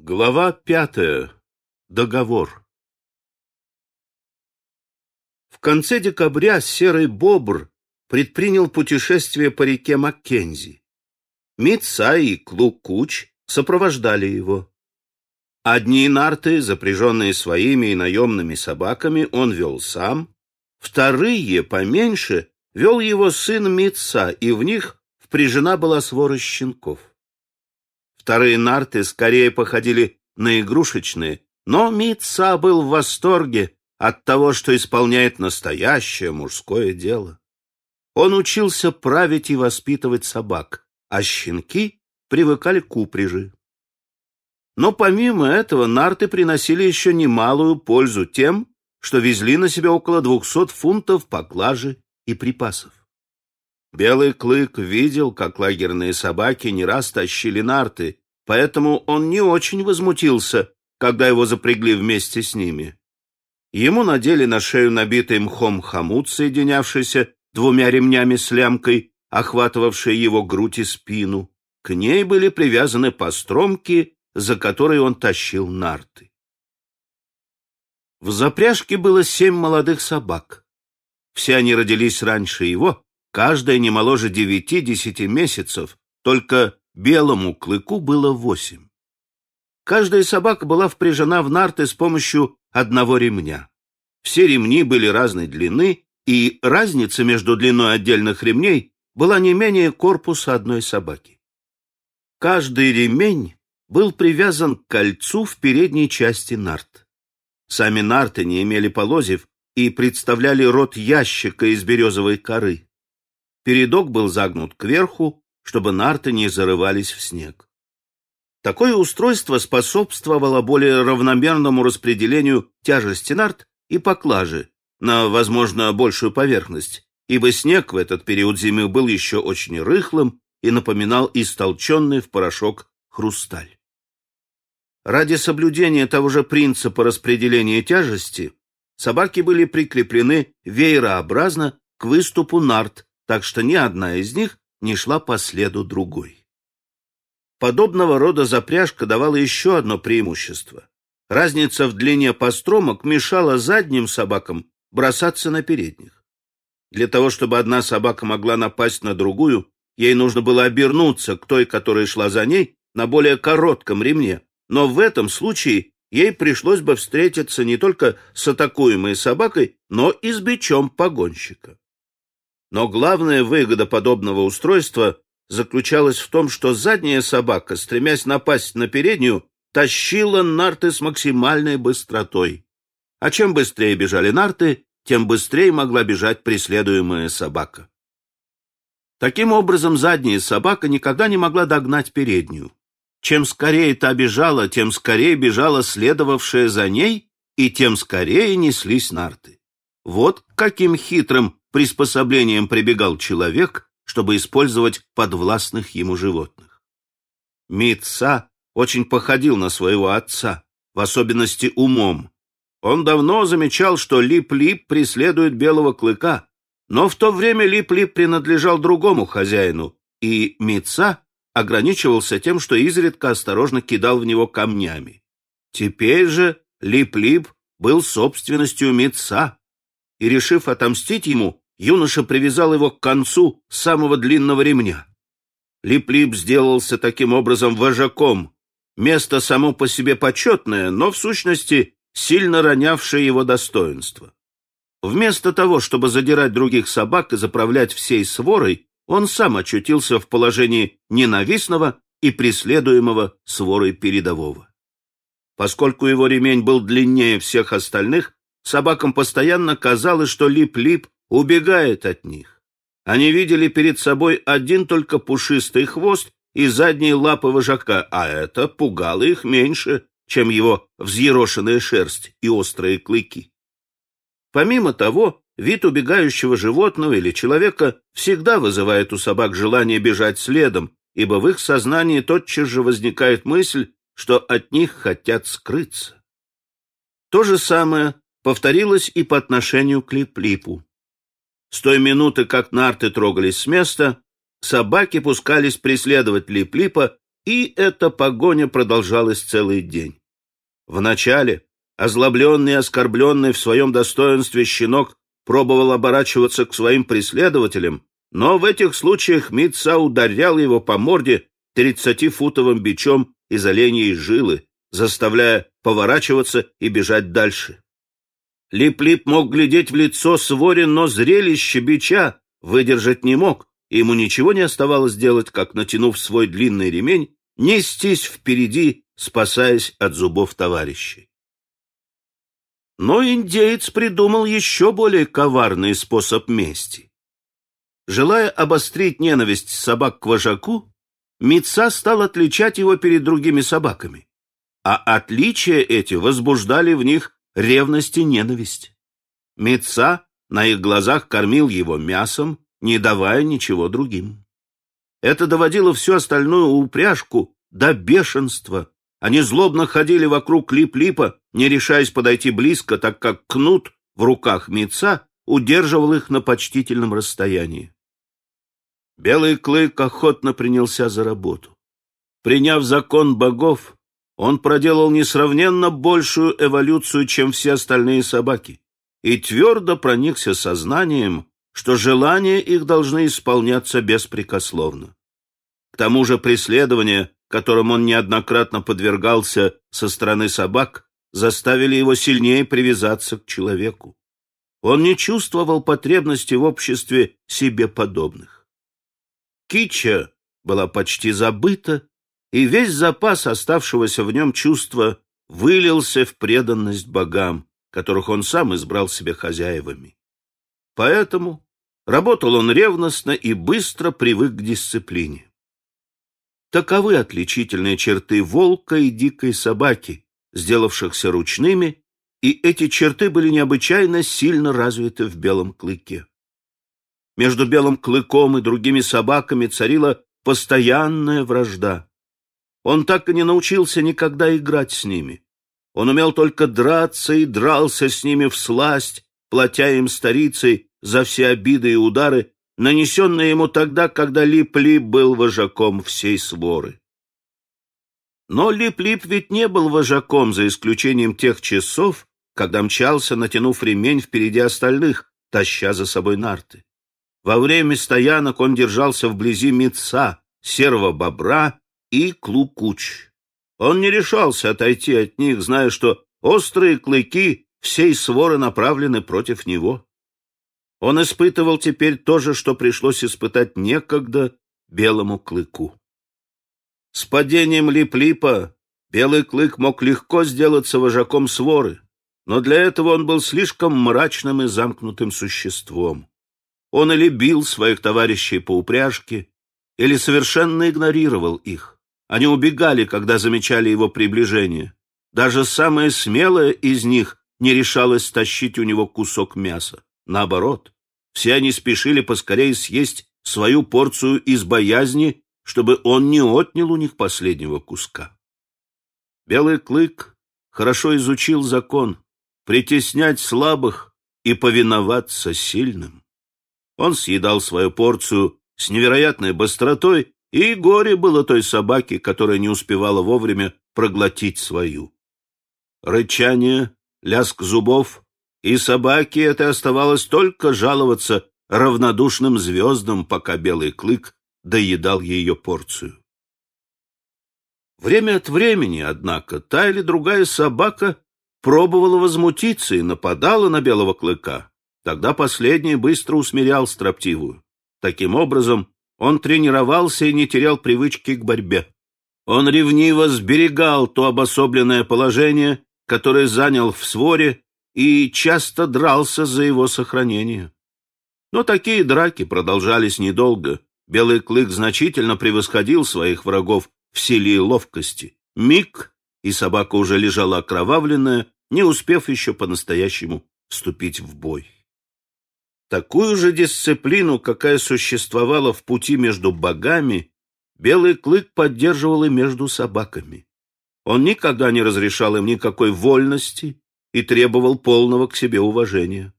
Глава пятая. Договор. В конце декабря серый бобр предпринял путешествие по реке Маккензи. Митса и Клукуч сопровождали его. Одни нарты, запряженные своими и наемными собаками, он вел сам, вторые, поменьше, вел его сын Митса, и в них впряжена была свора щенков. Вторые нарты скорее походили на игрушечные, но Митца был в восторге от того, что исполняет настоящее мужское дело. Он учился править и воспитывать собак, а щенки привыкали к упряжи. Но помимо этого нарты приносили еще немалую пользу тем, что везли на себя около двухсот фунтов поклажи и припасов. Белый клык видел, как лагерные собаки не раз тащили нарты, поэтому он не очень возмутился, когда его запрягли вместе с ними. Ему надели на шею набитый мхом хомут, соединявшийся двумя ремнями с лямкой, охватывавшей его грудь и спину. К ней были привязаны постромки, за которые он тащил нарты. В запряжке было семь молодых собак. Все они родились раньше его, каждая не моложе девяти-десяти месяцев, только белому клыку было восемь. Каждая собака была впряжена в нарты с помощью одного ремня. Все ремни были разной длины, и разница между длиной отдельных ремней была не менее корпуса одной собаки. Каждый ремень был привязан к кольцу в передней части нарт. Сами нарты не имели полозьев и представляли рот ящика из березовой коры. Передок был загнут кверху, чтобы нарты не зарывались в снег. Такое устройство способствовало более равномерному распределению тяжести нарт и поклажи на, возможно, большую поверхность, ибо снег в этот период зимы был еще очень рыхлым и напоминал истолченный в порошок хрусталь. Ради соблюдения того же принципа распределения тяжести собаки были прикреплены веерообразно к выступу нарт, так что ни одна из них не шла по следу другой. Подобного рода запряжка давала еще одно преимущество. Разница в длине постромок мешала задним собакам бросаться на передних. Для того, чтобы одна собака могла напасть на другую, ей нужно было обернуться к той, которая шла за ней, на более коротком ремне, но в этом случае ей пришлось бы встретиться не только с атакуемой собакой, но и с бичом погонщика. Но главная выгода подобного устройства заключалась в том, что задняя собака, стремясь напасть на переднюю, тащила нарты с максимальной быстротой. А чем быстрее бежали нарты, тем быстрее могла бежать преследуемая собака. Таким образом, задняя собака никогда не могла догнать переднюю. Чем скорее та бежала, тем скорее бежала следовавшая за ней, и тем скорее неслись нарты. Вот каким хитрым приспособлением прибегал человек, чтобы использовать подвластных ему животных. Митца очень походил на своего отца, в особенности умом. Он давно замечал, что Лип-Лип преследует белого клыка, но в то время Лип-Лип принадлежал другому хозяину, и Митца ограничивался тем, что изредка осторожно кидал в него камнями. Теперь же Лип-Лип был собственностью Митца, и, решив отомстить ему, юноша привязал его к концу самого длинного ремня. Лип-Лип сделался таким образом вожаком, место само по себе почетное, но в сущности сильно ронявшее его достоинство. Вместо того, чтобы задирать других собак и заправлять всей сворой, он сам очутился в положении ненавистного и преследуемого сворой передового. Поскольку его ремень был длиннее всех остальных, Собакам постоянно казалось, что Лип-Лип убегает от них. Они видели перед собой один только пушистый хвост и задние лапы вожака, а это пугало их меньше, чем его взъерошенная шерсть и острые клыки. Помимо того, вид убегающего животного или человека всегда вызывает у собак желание бежать следом, ибо в их сознании тотчас же возникает мысль, что от них хотят скрыться. То же самое повторилось и по отношению к Лип-Липу. С той минуты, как нарты трогались с места, собаки пускались преследовать Лип-Липа И эта погоня продолжалась целый день. Вначале, озлобленный и оскорбленный в своем достоинстве щенок пробовал оборачиваться к своим преследователям, но в этих случаях Митца ударял его по морде тридцатифутовым бичом из оленьей жилы, заставляя поворачиваться и бежать дальше. Лип-Лип мог глядеть в лицо своре, но зрелище бича выдержать не мог, и ему ничего не оставалось делать, как, натянув свой длинный ремень, нестись впереди, спасаясь от зубов товарищей. Но индеец придумал еще более коварный способ мести. Желая обострить ненависть собак к вожаку, Митца стал отличать его перед другими собаками, а отличия эти возбуждали в них ревность и ненависть. Митца на их глазах кормил его мясом, не давая ничего другим. Это доводило всю остальную упряжку до бешенства. Они злобно ходили вокруг Лип-Липа, не решаясь подойти близко, так как кнут в руках Митца удерживал их на почтительном расстоянии. Белый клык охотно принялся за работу. Приняв закон богов, он проделал несравненно большую эволюцию, чем все остальные собаки, и твердо проникся сознанием, что желания их должны исполняться беспрекословно. К тому же преследования, которым он неоднократно подвергался со стороны собак, заставили его сильнее привязаться к человеку. Он не чувствовал потребности в обществе себе подобных. Кича была почти забыта, и весь запас оставшегося в нем чувства вылился в преданность богам, которых он сам избрал себе хозяевами. Поэтому работал он ревностно и быстро привык к дисциплине. Таковы отличительные черты волка и дикой собаки, сделавшихся ручными, и эти черты были необычайно сильно развиты в белом клыке. Между белым клыком и другими собаками царила постоянная вражда. Он так и не научился никогда играть с ними. Он умел только драться и дрался с ними в сласть, платя им старицей за все обиды и удары, нанесенные ему тогда, когда Лип-Лип был вожаком всей своры. Но Лип-Лип ведь не был вожаком, за исключением тех часов, когда мчался, натянув ремень впереди остальных, таща за собой нарты. Во время стоянок он держался вблизи Митца, серого бобра и Клукуч. Он не решался отойти от них, зная, что острые клыки всей своры направлены против него. Он испытывал теперь то же, что пришлось испытать некогда белому клыку. С падением Лип-Липа белый клык мог легко сделаться вожаком своры, но для этого он был слишком мрачным и замкнутым существом. Он или бил своих товарищей по упряжке, или совершенно игнорировал их. Они убегали, когда замечали его приближение. Даже самая смелая из них не решалась тащить у него кусок мяса. Наоборот, все они спешили поскорее съесть свою порцию из боязни, чтобы он не отнял у них последнего куска. Белый клык хорошо изучил закон притеснять слабых и повиноваться сильным. Он съедал свою порцию с невероятной быстротой и горе было той собаке, которая не успевала вовремя проглотить свою. Рычание, лязг зубов, и собаке это оставалось только жаловаться равнодушным звездам, пока белый клык доедал ее порцию. Время от времени, однако, та или другая собака пробовала возмутиться и нападала на белого клыка. Тогда последний быстро усмирял строптивую. Таким образом, он тренировался и не терял привычки к борьбе. Он ревниво сберегал то обособленное положение, которое занял в своре, и часто дрался за его сохранение. Но такие драки продолжались недолго. Белый клык значительно превосходил своих врагов в силе и ловкости. Миг, и собака уже лежала окровавленная, не успев еще по-настоящему вступить в бой. Такую же дисциплину, какая существовала в пути между богами, Белый клык поддерживал и между собаками. Он никогда не разрешал им никакой вольности и требовал полного к себе уважения.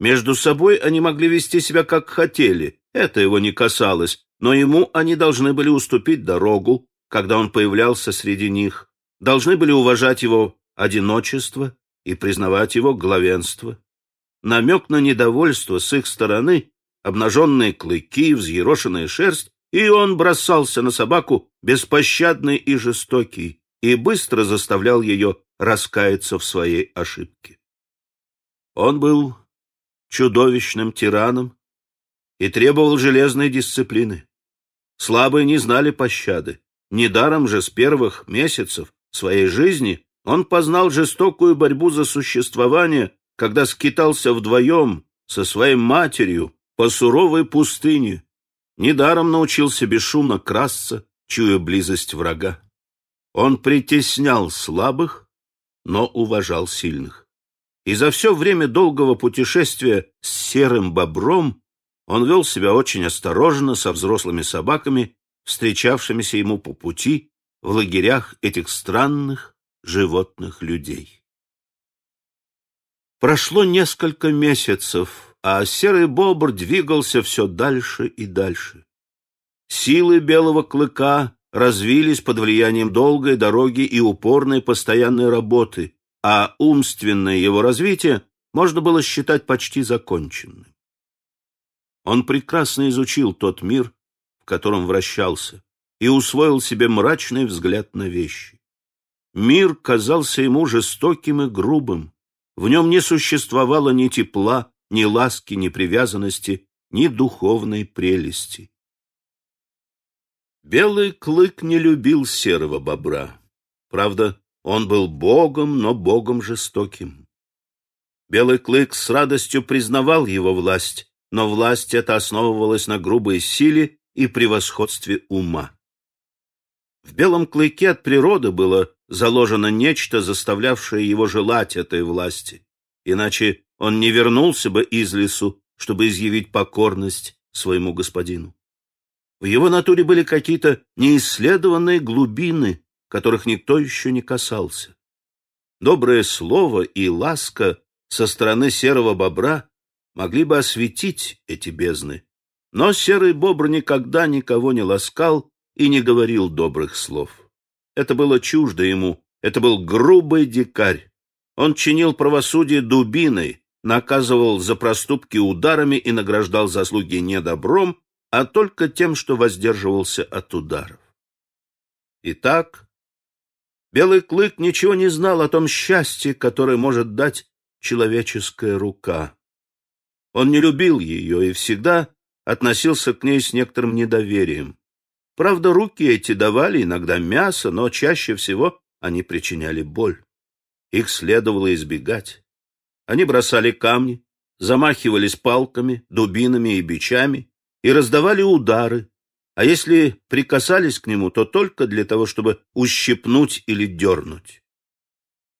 Между собой они могли вести себя как хотели, это его не касалось, но ему они должны были уступить дорогу, когда он появлялся среди них, должны были уважать его одиночество и признавать его главенство. Намек на недовольство с их стороны, обнаженные клыки, взъерошенная шерсть, и он бросался на собаку беспощадный и жестокий, и быстро заставлял ее раскаяться в своей ошибке. Он был чудовищным тираном и требовал железной дисциплины. Слабые не знали пощады. Недаром же с первых месяцев своей жизни он познал жестокую борьбу за существование, когда скитался вдвоем со своей матерью по суровой пустыне. Недаром научился бесшумно красться, чуя близость врага. Он притеснял слабых, но уважал сильных. И за все время долгого путешествия с серым бобром он вел себя очень осторожно со взрослыми собаками, встречавшимися ему по пути в лагерях этих странных животных людей. Прошло несколько месяцев, а серый бобр двигался все дальше и дальше. Силы белого клыка развились под влиянием долгой дороги и упорной постоянной работы, а умственное его развитие можно было считать почти законченным. Он прекрасно изучил тот мир, в котором вращался, и усвоил себе мрачный взгляд на вещи. Мир казался ему жестоким и грубым. В нем не существовало ни тепла, ни ласки, ни привязанности, ни духовной прелести. Белый клык не любил серого бобра. Правда, он был богом, но богом жестоким. Белый клык с радостью признавал его власть, но власть эта основывалась на грубой силе и превосходстве ума. В белом клыке от природы было заложено нечто, заставлявшее его желать этой власти, иначе он не вернулся бы из лесу, чтобы изъявить покорность своему господину. В его натуре были какие-то неисследованные глубины, которых никто еще не касался. Доброе слово и ласка со стороны серого бобра могли бы осветить эти бездны, но серый бобр никогда никого не ласкал и не говорил добрых слов. Это было чуждо ему, это был грубый дикарь. Он чинил правосудие дубиной, наказывал за проступки ударами и награждал заслуги не добром, а только тем, что воздерживался от ударов. Итак, Белый Клык ничего не знал о том счастье, которое может дать человеческая рука. Он не любил ее и всегда относился к ней с некоторым недоверием. Правда, руки эти давали иногда мясо, но чаще всего они причиняли боль. Их следовало избегать. Они бросали камни, замахивались палками, дубинами и бичами и раздавали удары, а если прикасались к нему, то только для того, чтобы ущипнуть или дернуть.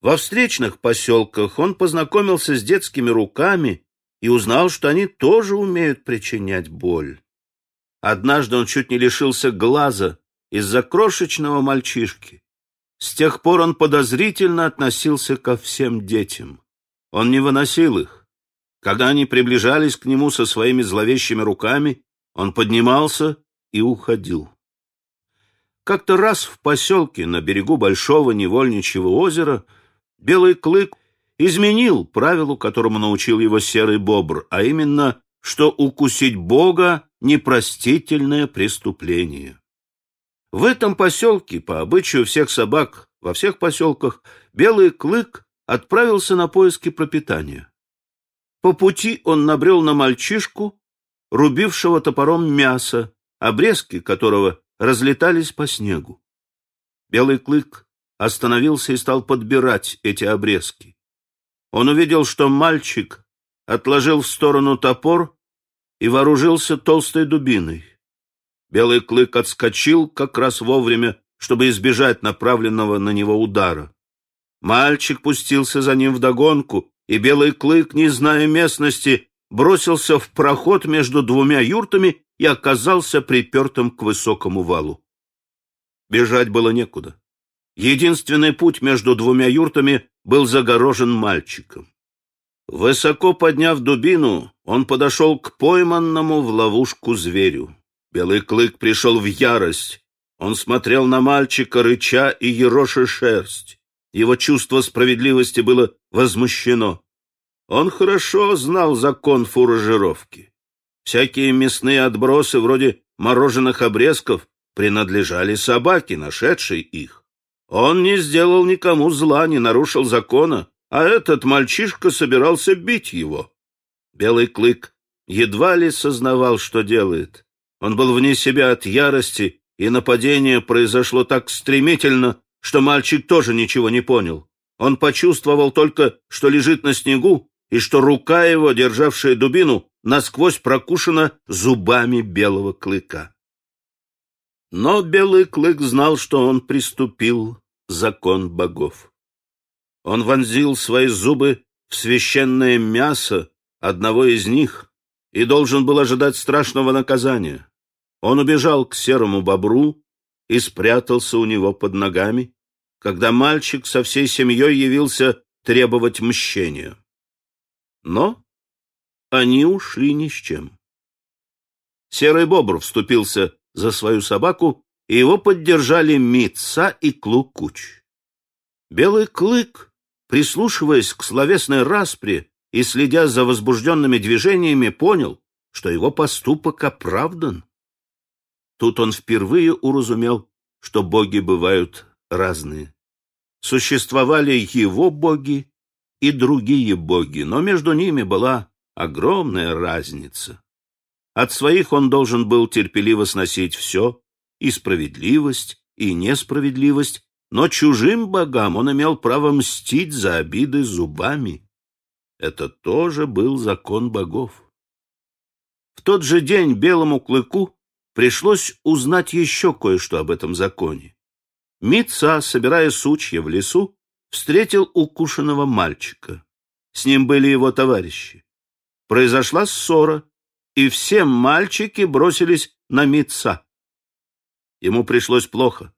Во встречных поселках он познакомился с детскими руками и узнал, что они тоже умеют причинять боль. Однажды он чуть не лишился глаза из-за крошечного мальчишки. С тех пор он подозрительно относился ко всем детям. Он не выносил их. Когда они приближались к нему со своими зловещими руками, он поднимался и уходил. Как-то раз в поселке на берегу большого невольничьего озера Белый Клык изменил правилу, которому научил его серый бобр, а именно, что укусить Бога непростительное преступление. В этом поселке, по обычаю всех собак во всех поселках, Белый Клык отправился на поиски пропитания. По пути он набрел на мальчишку, рубившего топором мясо, обрезки которого разлетались по снегу. Белый Клык остановился и стал подбирать эти обрезки. Он увидел, что мальчик отложил в сторону топор и вооружился толстой дубиной. Белый клык отскочил как раз вовремя, чтобы избежать направленного на него удара. Мальчик пустился за ним вдогонку, и белый клык, не зная местности, бросился в проход между двумя юртами и оказался припертым к высокому валу. Бежать было некуда. Единственный путь между двумя юртами был загорожен мальчиком. Высоко подняв дубину, он подошел к пойманному в ловушку зверю. Белый клык пришел в ярость. Он смотрел на мальчика, рыча и ероши шерсть. Его чувство справедливости было возмущено. Он хорошо знал закон фуражировки. Всякие мясные отбросы, вроде мороженых обрезков, принадлежали собаке, нашедшей их. Он не сделал никому зла, не нарушил закона, а этот мальчишка собирался бить его. Белый клык едва ли сознавал, что делает. Он был вне себя от ярости, и нападение произошло так стремительно, что мальчик тоже ничего не понял. Он почувствовал только, что лежит на снегу, и что рука его, державшая дубину, насквозь прокушена зубами белого клыка. Но белый клык знал, что он приступил закон богов. Он вонзил свои зубы в священное мясо одного из них и должен был ожидать страшного наказания. Он убежал к серому бобру и спрятался у него под ногами, когда мальчик со всей семьей явился требовать мщения. Но они ушли ни с чем. Серый бобр вступился за свою собаку, и его поддержали Митца и Клукуч. Белый клык, прислушиваясь к словесной распре и следя за возбужденными движениями, понял, что его поступок оправдан. Тут он впервые уразумел, что боги бывают разные. Существовали его боги и другие боги, но между ними была огромная разница. От своих он должен был терпеливо сносить все, и справедливость, и несправедливость, но чужим богам он имел право мстить за обиды зубами. Это тоже был закон богов. В тот же день белому клыку пришлось узнать еще кое-что об этом законе. Митца, собирая сучья в лесу, встретил укушенного мальчика. С ним были его товарищи. Произошла ссора, и все мальчики бросились на Митца. Ему пришлось плохо.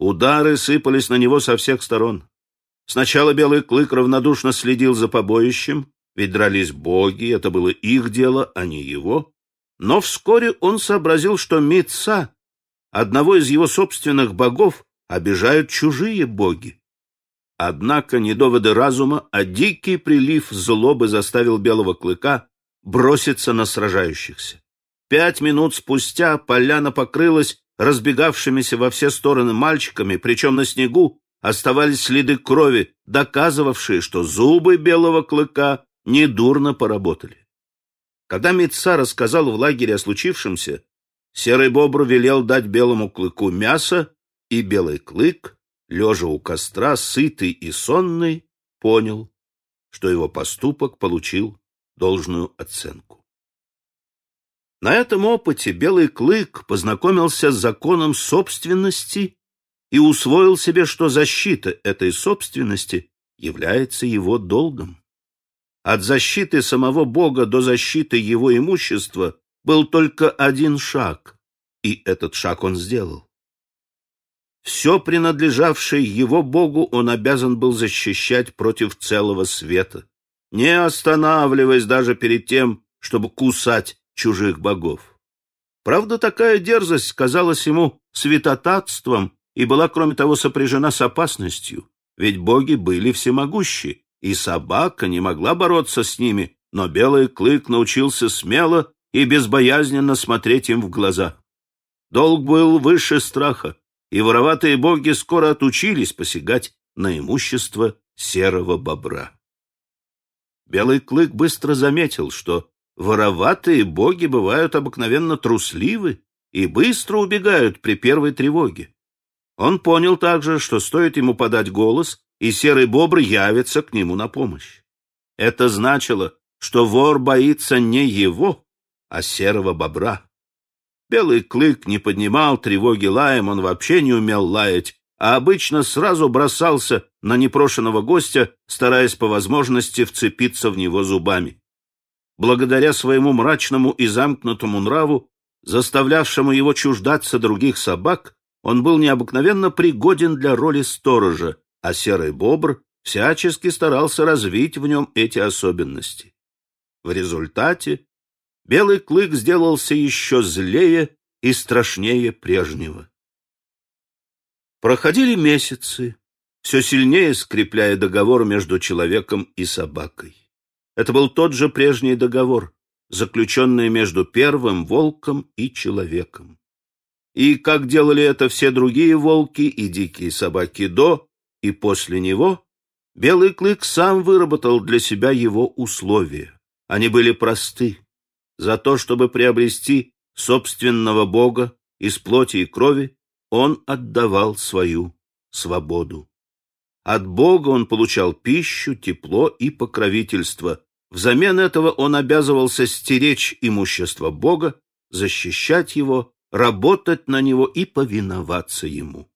Удары сыпались на него со всех сторон. Сначала Белый Клык равнодушно следил за побоищем, ведь дрались боги, это было их дело, а не его. Но вскоре он сообразил, что Митца, одного из его собственных богов, обижают чужие боги. Однако не доводы разума, а дикий прилив злобы заставил Белого Клыка броситься на сражающихся. Пять минут спустя поляна покрылась разбегавшимися во все стороны мальчиками, причем на снегу оставались следы крови, доказывавшие, что зубы Белого Клыка недурно поработали. Когда Митца рассказал в лагере о случившемся, Серый Бобр велел дать белому клыку мясо, и белый клык, лежа у костра, сытый и сонный, понял, что его поступок получил должную оценку. На этом опыте белый клык познакомился с законом собственности и усвоил себе, что защита этой собственности является его долгом. От защиты самого Бога до защиты его имущества был только один шаг, и этот шаг он сделал. Все принадлежавшее его Богу он обязан был защищать против целого света, не останавливаясь даже перед тем, чтобы кусать чужих богов. Правда, такая дерзость казалась ему святотатством и была, кроме того, сопряжена с опасностью, ведь боги были всемогущи, и собака не могла бороться с ними, но белый клык научился смело и безбоязненно смотреть им в глаза. Долг был выше страха, и вороватые боги скоро отучились посягать на имущество серого бобра. Белый клык быстро заметил, что вороватые боги бывают обыкновенно трусливы и быстро убегают при первой тревоге. Он понял также, что стоит ему подать голос, и серый бобр явится к нему на помощь. Это значило, что вор боится не его, а серого бобра. Белый клык не поднимал тревоги лаем, он вообще не умел лаять, а обычно сразу бросался на непрошенного гостя, стараясь по возможности вцепиться в него зубами. Благодаря своему мрачному и замкнутому нраву, заставлявшему его чуждаться других собак, он был необыкновенно пригоден для роли сторожа, а серый бобр всячески старался развить в нем эти особенности. В результате белый клык сделался еще злее и страшнее прежнего. Проходили месяцы, все сильнее скрепляя договор между человеком и собакой. Это был тот же прежний договор, заключенный между первым волком и человеком. И как делали это все другие волки и дикие собаки до и после него, Белый клык сам выработал для себя его условия. Они были просты. За то, чтобы приобрести собственного Бога из плоти и крови, он отдавал свою свободу. От Бога он получал пищу, тепло и покровительство. Взамен этого он обязывался стеречь имущество Бога, защищать его, работать на него и повиноваться ему.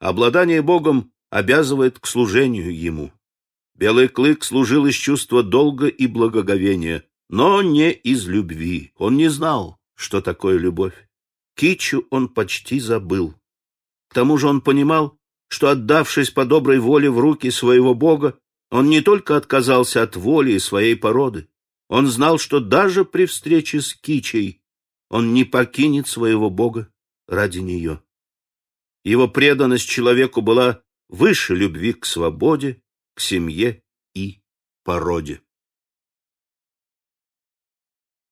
Обладание Богом обязывает к служению ему. Белый клык служил из чувства долга и благоговения, но не из любви. Он не знал, что такое любовь. Кичу он почти забыл. К тому же он понимал, что, отдавшись по доброй воле в руки своего Бога, он не только отказался от воли и своей породы, он знал, что даже при встрече с Кичей он не покинет своего Бога ради нее. Его преданность человеку была выше любви к свободе, к семье и породе.